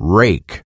rake.